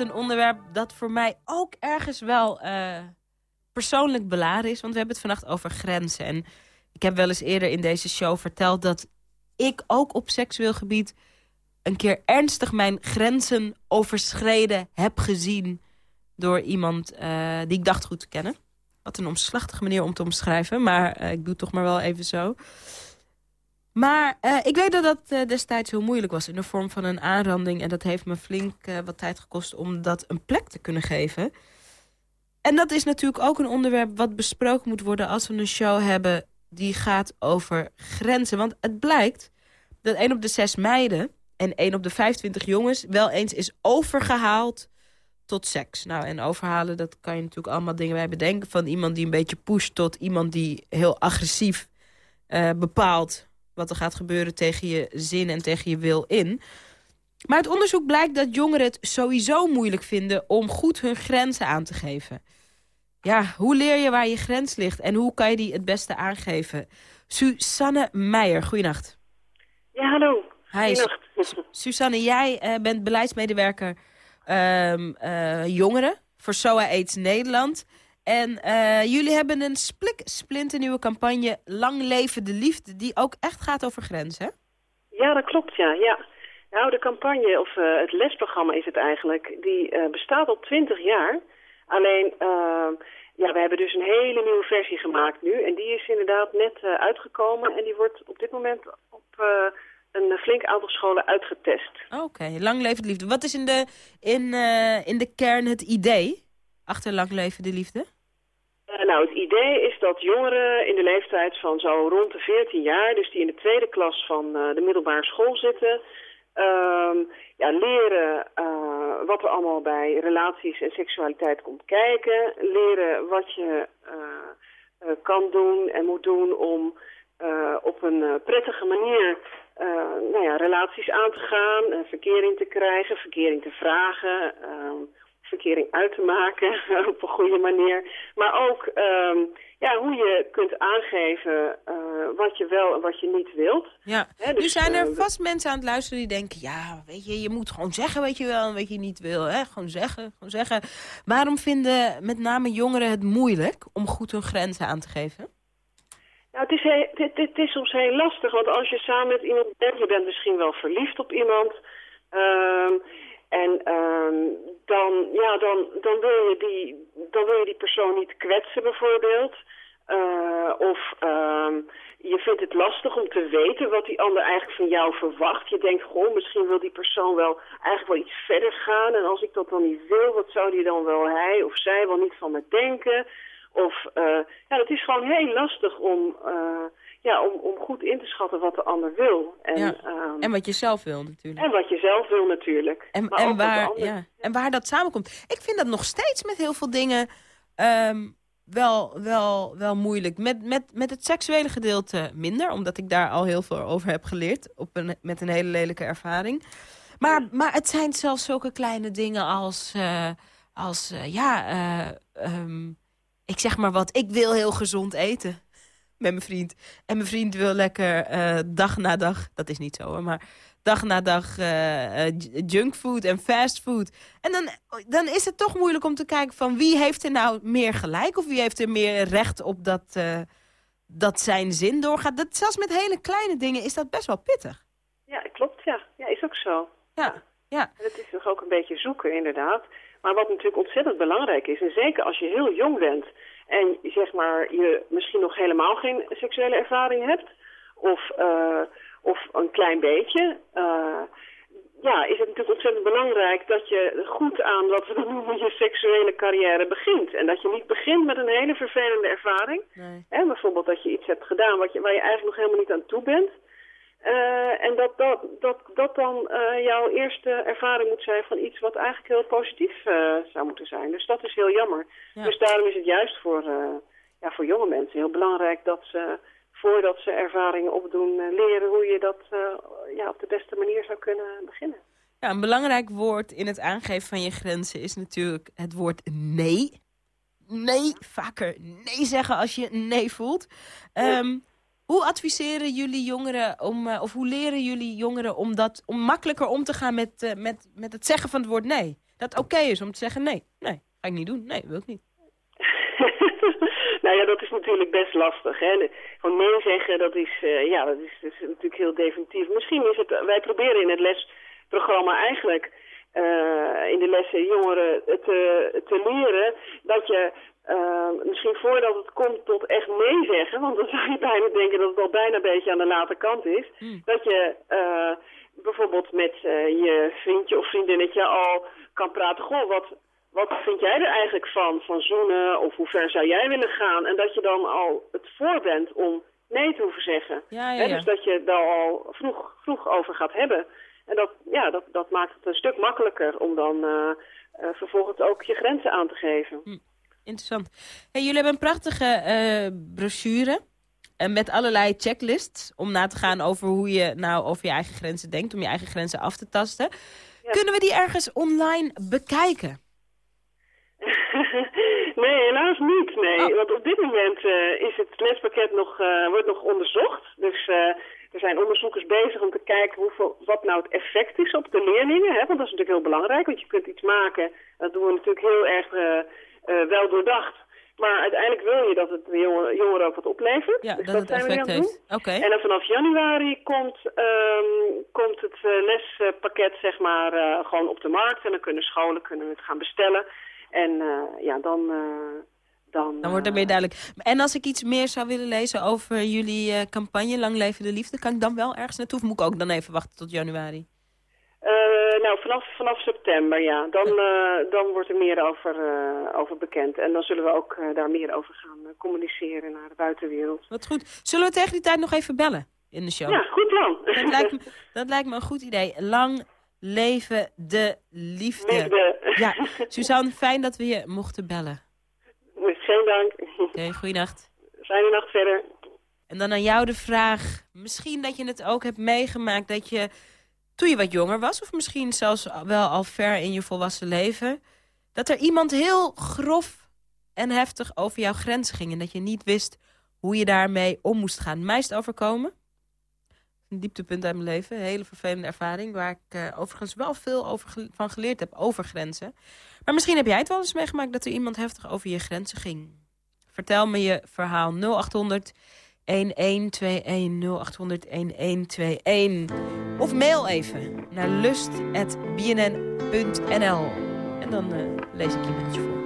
Een onderwerp dat voor mij ook ergens wel uh, persoonlijk beladen is. Want we hebben het vannacht over grenzen. En ik heb wel eens eerder in deze show verteld dat ik ook op seksueel gebied een keer ernstig mijn grenzen overschreden heb gezien door iemand uh, die ik dacht goed te kennen. Wat een omslachtige manier om te omschrijven, maar uh, ik doe toch maar wel even zo. Maar uh, ik weet dat dat uh, destijds heel moeilijk was in de vorm van een aanranding. En dat heeft me flink uh, wat tijd gekost om dat een plek te kunnen geven. En dat is natuurlijk ook een onderwerp wat besproken moet worden... als we een show hebben die gaat over grenzen. Want het blijkt dat 1 op de 6 meiden en 1 op de 25 jongens... wel eens is overgehaald tot seks. Nou, en overhalen, dat kan je natuurlijk allemaal dingen bij bedenken. Van iemand die een beetje pusht tot iemand die heel agressief bepaalt wat er gaat gebeuren tegen je zin en tegen je wil in. Maar het onderzoek blijkt dat jongeren het sowieso moeilijk vinden... om goed hun grenzen aan te geven. Ja, hoe leer je waar je grens ligt en hoe kan je die het beste aangeven? Susanne Meijer, goeienacht. Ja, hallo. Hi, Susanne, jij uh, bent beleidsmedewerker um, uh, jongeren voor SOA AIDS Nederland. En uh, jullie hebben een splik, splinternieuwe campagne Lang Leven de Liefde... die ook echt gaat over grenzen, Ja, dat klopt, ja. ja. Nou, de campagne, of uh, het lesprogramma is het eigenlijk... die uh, bestaat al twintig jaar. Alleen, ja, we hebben dus een hele nieuwe versie gemaakt nu. En die is inderdaad net uitgekomen. En die wordt op dit moment op een flink aantal scholen uitgetest. Oké, Lang Leven de Liefde. Wat is in de, in, in de kern het idee achter Lang Leven de Liefde? Eh, nou, het idee is dat jongeren in de leeftijd van zo rond de 14 jaar, dus die in de tweede klas van eh, de middelbare school zitten, ehm, ja, leren eh, wat er allemaal bij relaties en seksualiteit komt kijken. Leren wat je kan doen en moet doen om op een prettige manier nou ja, relaties aan te gaan, verkering te krijgen, verkering te vragen, ehm, verkering uit te maken (laughs) op een goede manier. Maar ook ehm, ja, hoe je kunt aangeven eh, wat je wel en wat je niet wilt. Ja, Hè, nu dus, zijn er eh, vast mensen aan het luisteren die denken... ja, weet je, je moet gewoon zeggen wat je wel en wat je niet wil. Hè? Gewoon zeggen, gewoon zeggen. Waarom vinden met name jongeren het moeilijk om goed hun grenzen aan te geven? Nou, het is, heel, het, het is soms heel lastig, want als je samen met iemand bent, je bent misschien wel verliefd op iemand. ehm, en ehm, dan, ja, dan, dan, wil je die, dan wil je die persoon niet kwetsen bijvoorbeeld. Eh, of ehm, je vindt het lastig om te weten wat die ander eigenlijk van jou verwacht. Je denkt, goh, misschien wil die persoon wel eigenlijk wel iets verder gaan. En als ik dat dan niet wil, wat zou die dan wel hij of zij wel niet van me denken? Of, eh, ja, het is gewoon heel lastig om, eh, ja, om, om goed in te schatten wat de ander wil. En, Ja. ehm, En wat je zelf wil natuurlijk. en wat je zelf wil natuurlijk. En, Maar en, ook wat de waar, ander- ja, en waar dat samenkomt. Ik vind dat nog steeds met heel veel dingen ehm, wel, wel, wel moeilijk. Met, met, met het seksuele gedeelte minder, omdat ik daar al heel veel over heb geleerd. Op een, met een hele lelijke ervaring. Maar, maar het zijn zelfs zulke kleine dingen als, eh, als eh, ja, eh, ehm, ik zeg maar wat, ik wil heel gezond eten met mijn vriend. En mijn vriend wil lekker eh, dag na dag, dat is niet zo hoor, maar dag na dag eh, eh, j- junkfood en fastfood. En dan, dan is het toch moeilijk om te kijken van wie heeft er nou meer gelijk of wie heeft er meer recht op dat, eh, dat zijn zin doorgaat. Dat, zelfs met hele kleine dingen is dat best wel pittig. Ja, klopt, ja. Ja, is ook zo. Ja, ja. En het is toch ook een beetje zoeken, inderdaad. Maar wat natuurlijk ontzettend belangrijk is, en zeker als je heel jong bent... en zeg maar je misschien nog helemaal geen seksuele ervaring hebt... of, eh, of een klein beetje... eh, ja, is het natuurlijk ontzettend belangrijk dat je goed aan wat we dan noemen je seksuele carrière begint. En dat je niet begint met een hele vervelende ervaring. Hè, bijvoorbeeld dat je iets hebt gedaan wat je, waar je eigenlijk nog helemaal niet aan toe bent. Eh, en dat dat, dat, dat dan eh, jouw eerste ervaring moet zijn van iets wat eigenlijk heel positief eh, zou moeten zijn. Dus dat is heel jammer. Ja. Dus daarom is het juist voor, ja, voor jonge mensen heel belangrijk dat ze, voordat ze ervaringen opdoen, leren hoe je dat ja, op de beste manier zou kunnen beginnen. Ja, een belangrijk woord in het aangeven van je grenzen is natuurlijk het woord nee. Nee, vaker nee zeggen als je nee voelt. Ehm, hoe adviseren jullie jongeren om, eh, of hoe leren jullie jongeren om, dat, om makkelijker om te gaan met, eh, met, met het zeggen van het woord nee? Dat oké is om te zeggen nee. Nee, ga ik niet doen. Nee, wil ik niet. (laughs) nou ja, dat is natuurlijk best lastig. Hè? Van nee zeggen, dat is, eh, ja, dat is, natuurlijk heel definitief. Misschien is het, wij proberen in het lesprogramma eigenlijk in de lessen jongeren te, te leren dat je eh, misschien voordat het komt tot echt nee zeggen, want dan zou je bijna denken dat het al bijna een beetje aan de late kant is, dat je eh, bijvoorbeeld met eh, je vriendje of vriendinnetje al kan praten, goh, wat, wat vind jij er eigenlijk van, van zoenen of hoe ver zou jij willen gaan? En dat je dan al het voor bent om nee te hoeven zeggen. Ja, ja. Dus dat je daar al vroeg, vroeg over gaat hebben. En dat, ja, dat, dat maakt het een stuk makkelijker om dan eh, vervolgens ook je grenzen aan te geven. Interessant. Hey, jullie hebben een prachtige eh, brochure. En met allerlei checklists om na te gaan over hoe je nou over je eigen grenzen denkt. Om je eigen grenzen af te tasten. Kunnen we die ergens online bekijken? (laughs) nee, helaas niet. Nee. Oh. Want op dit moment eh, is het lespakket nog, eh, wordt nog onderzocht. Dus eh, er zijn onderzoekers bezig om te kijken hoeveel, wat nou het effect is op de leerlingen. Hè? Want dat is natuurlijk heel belangrijk, want je kunt iets maken. Dat doen we natuurlijk heel erg eh, eh, wel doordacht. Maar uiteindelijk wil je dat het de jongeren, jongeren ook wat oplevert. Ja, dus dat het zijn we nu effect aan het doen. heeft. En dan vanaf januari komt, ehm, komt het eh, lespakket zeg maar eh, gewoon op de markt. En dan kunnen scholen kunnen het gaan bestellen. En eh, ja, dan... eh, dan, Dan wordt er meer duidelijk. En als ik iets meer zou willen lezen over jullie eh, campagne Lang Leven de Liefde... kan ik dan wel ergens naartoe? Of moet ik ook dan even wachten tot januari? Eh, nou, vanaf, vanaf september, ja. Dan, eh, dan wordt er meer over, eh, over bekend. En dan zullen we ook daar meer over gaan communiceren naar de buitenwereld. Wat goed. Zullen we tegen die tijd nog even bellen in de show? Ja, goed plan. Dat lijkt me, (laughs) dat lijkt me een goed idee. Lang leven de liefde. Liefde. Ja, (laughs) Suzanne, fijn dat we je mochten bellen. Geen dank. Oké, goeienacht. Fijne nacht verder. En dan aan jou de vraag. Misschien dat je het ook hebt meegemaakt dat je toen je wat jonger was... of misschien zelfs wel al ver in je volwassen leven... dat er iemand heel grof en heftig over jouw grenzen ging... en dat je niet wist hoe je daarmee om moest gaan. Mij is het overkomen. Een dieptepunt uit mijn leven. Een hele vervelende ervaring... waar ik eh, overigens wel veel over van geleerd heb over grenzen. Maar misschien heb jij het wel eens meegemaakt... dat er iemand heftig over je grenzen ging. Vertel me je verhaal 0800 1121 0800 1121. Of mail even naar lust.bnn.nl. En dan eh, lees ik je mailtje voor.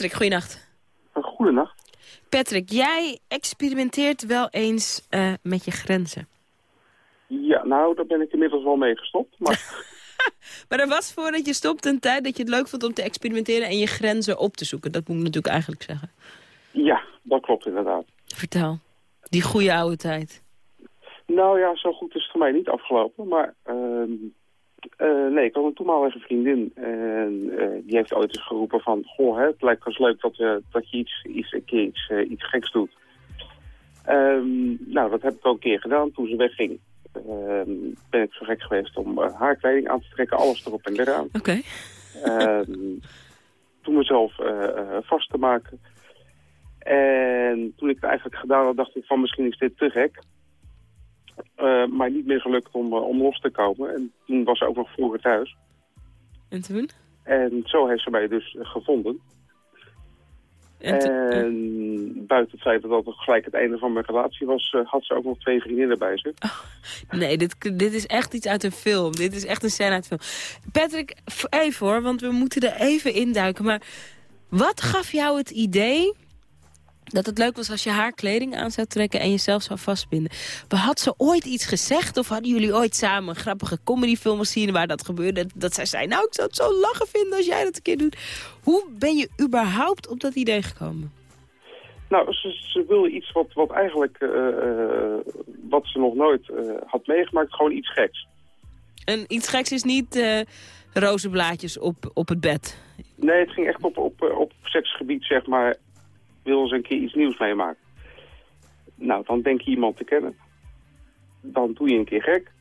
Patrick, goeienacht. Goedenacht. Patrick, jij experimenteert wel eens eh, met je grenzen. Ja, nou, daar ben ik inmiddels wel mee gestopt. Maar (laughs) (laughs) Maar er was voordat je stopte een tijd dat je het leuk vond om te experimenteren en je grenzen op te zoeken. Dat moet ik natuurlijk eigenlijk zeggen. ja, dat klopt inderdaad. Vertel. Die goede oude tijd. Nou ja, zo goed is het voor mij niet afgelopen. Maar ehm, eh, nee, ik had een toenmalige vriendin. En eh, die heeft ooit eens geroepen van... Goh, hè, het lijkt wel eens leuk dat, eh, dat je iets, iets, een keer iets, iets geks doet. Ehm, nou, dat heb ik ook een keer gedaan. Toen ze wegging ehm, ben ik zo gek geweest om haar kleding aan te trekken. Alles erop en eraan. Oké. Ehm, toen mezelf vast te maken. En toen ik het eigenlijk gedaan had, dacht ik van misschien is dit te gek. Eh, maar niet meer gelukt om, eh, om los te komen. En toen was ze ook nog vroeger thuis. En toen? En zo heeft ze mij dus gevonden. En buiten het feit dat dat gelijk het einde van mijn relatie was, eh, had ze ook nog twee vriendinnen bij zich. Nee, dit, dit is echt iets uit een film. Dit is echt een scène uit een film. Patrick, even hoor, want we moeten er even induiken. Maar wat gaf jou het idee dat het leuk was als je haar kleding aan zou trekken en jezelf zou vastbinden? Maar Had ze ooit iets gezegd of hadden jullie ooit samen een grappige comedyfilm gezien waar dat gebeurde? Dat zij zei, nou ik zou het zo lachen vinden als jij dat een keer doet. Hoe ben je überhaupt op dat idee gekomen? Nou, ze, ze wilde iets wat, wat eigenlijk, eh, eh, wat ze nog nooit eh, had meegemaakt, gewoon iets geks. En iets geks is niet eh rozenblaadjes op, op het bed. Nee, het ging echt op, op, op seksgebied, zeg maar, wil ze een keer iets nieuws meemaken. Nou, dan denk je iemand te kennen. Dan doe je een keer gek.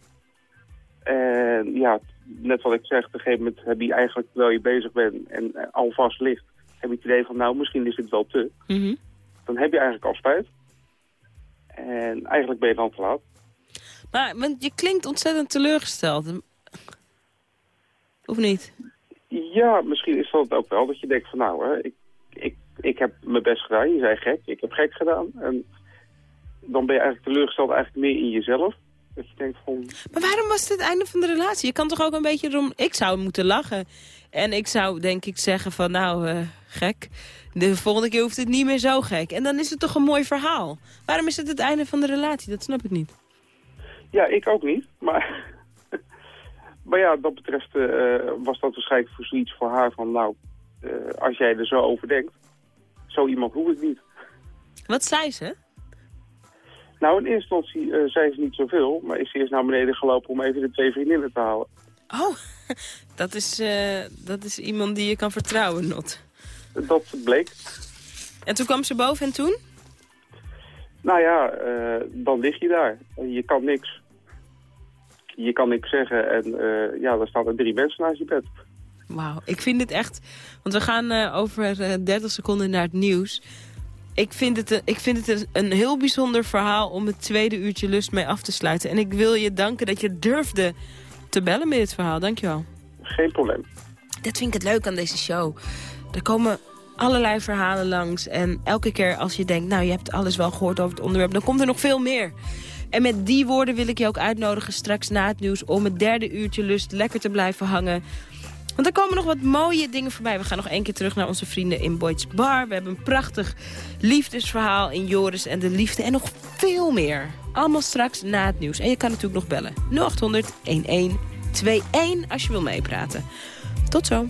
En ja, net wat ik zeg, op een gegeven moment heb je eigenlijk, terwijl je bezig bent en eh, alvast ligt, heb je het idee van, nou, misschien is dit wel te. Mhm. Dan heb je eigenlijk al spijt. En eigenlijk ben je dan te laat. Maar want je klinkt ontzettend teleurgesteld. Of niet? Ja, misschien is dat ook wel. Dat je denkt van nou, hè, ik, ik, heb mijn best gedaan. Je zei gek, ik heb gek gedaan. En dan ben je eigenlijk teleurgesteld eigenlijk meer in jezelf. Dat je denkt van, Maar waarom was het het einde van de relatie? Je kan toch ook een beetje erom... Ik zou moeten lachen. En ik zou denk ik zeggen van nou, eh, gek. De volgende keer hoeft het niet meer zo gek. En dan is het toch een mooi verhaal. Waarom is het het einde van de relatie? Dat snap ik niet. ja, ik ook niet. Maar, (laughs) maar ja, dat betreft eh, was dat waarschijnlijk voor zoiets voor haar van nou, eh, als jij er zo over denkt, zo iemand hoef ik niet. Wat zei ze? Nou, in eerste instantie eh, zei ze niet zoveel, maar is ze eerst naar beneden gelopen om even de twee vriendinnen te halen. Oh, (laughs) dat is, eh, dat is iemand die je kan vertrouwen, Not. Dat bleek. En toen kwam ze boven en toen? Nou ja, eh, dan lig je daar. Je kan niks. Je kan niks zeggen en ja, dan staan er drie mensen naast je bed. Wauw, ik vind dit echt... Want we gaan eh, over eh, 30 seconden naar het nieuws. Ik vind het, een, ik vind het een, een heel bijzonder verhaal om het tweede uurtje lust mee af te sluiten. En ik wil je danken dat je durfde te bellen met dit verhaal. Dankjewel. Geen probleem. Dat vind ik het leuk aan deze show. Er komen allerlei verhalen langs. En elke keer als je denkt, nou je hebt alles wel gehoord over het onderwerp... dan komt er nog veel meer. En met die woorden wil ik je ook uitnodigen straks na het nieuws... om het derde uurtje lust lekker te blijven hangen. Want er komen nog wat mooie dingen voorbij. We gaan nog één keer terug naar onze vrienden in Boyd's Bar. We hebben een prachtig liefdesverhaal in Joris en de liefde. En nog veel meer. Allemaal straks na het nieuws. En je kan natuurlijk nog bellen. 0800 1121 als je wil meepraten. Tot zo.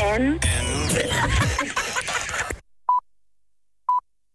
En? (laughs)